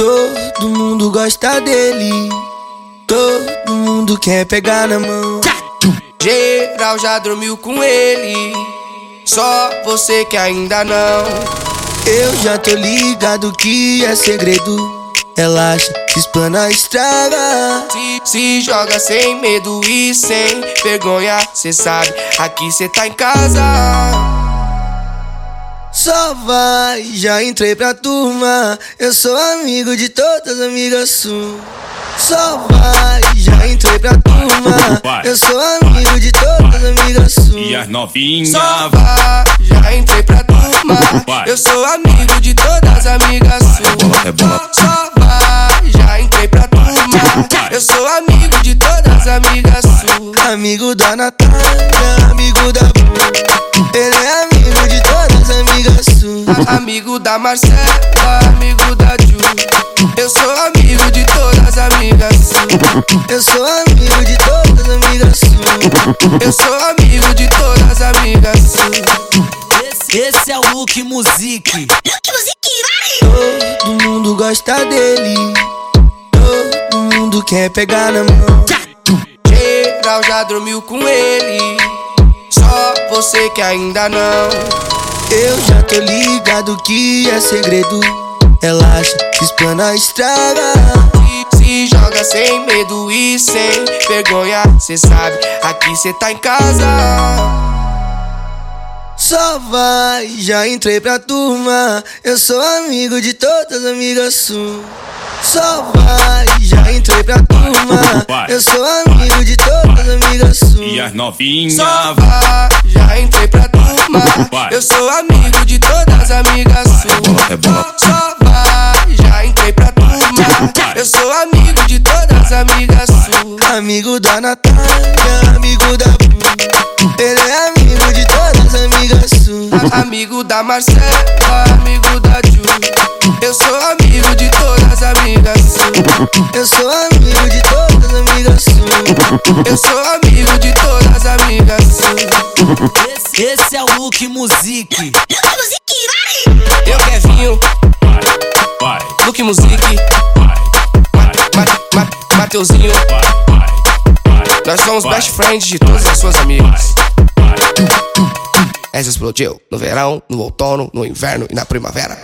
Todo mundo gosta dele. Todo mundo quer pegar na mão. Geral já dormiu com ele. Só você que ainda não. Eu já tô ligado que é segredo. Relaxa, explana a estrada. Se, se joga sem medo e sem vergonha. Cê sabe, aqui cê tá em casa. Só vai, já entrei pra turma. Eu sou amigo de todas as amigas suas. Só vai, já entrei pra turma. Eu sou amigo de todas as amigas E suas. as novinhas Só vai, já entrei pra turma. Eu sou amigo de todas as amigas suas. Só vai, já entrei pra turma. Eu sou amigo de todas as amigas suas. Amigo da Natália, amigo da. Ele é amigo Amigo da Marcela, amigo da Ju. Eu sou amigo de todas as amigas. Eu sou amigo de todas as amigas. Eu sou amigo de todas as amigas. Esse, é o Look Music. Todo mundo gosta dele. Todo mundo quer pegar na mão. Geral já dormiu com ele. Só você que ainda não. Eu já tô ligado que é segredo. Relaxa, explana a estrada. Se, joga sem medo e sem vergonha. Cê sabe, aqui cê tá em casa. Só vai, já entrei pra turma. Eu sou amigo de todas as amigas suas. Só vai, já entrei pra turma. Eu sou amigo de todas as amigas E as novinhas Só vai, já entrei pra turma. Eu sou amigo de todas as amigas suas. é bola. Só vai, já entrei pra turma. Eu sou amigo de todas as amigas suas. Amigo da Natália, amigo da Bu. Ele é amigo de todas as amigas suas. Amigo da Marcela, amigo da Ju. Eu sou amigo de todas as amigas suas. Eu sou amigo de todas as amigas suas. Eu sou amigo de Esse, esse é o Look Music. Eu Kevinho, Vai, Luke Music, vai, Ma Ma Mateuzinho. vai, vai, vai. Nós somos best friends de todas as suas amigas. Essa explodiu no verão, no outono, no inverno e na primavera.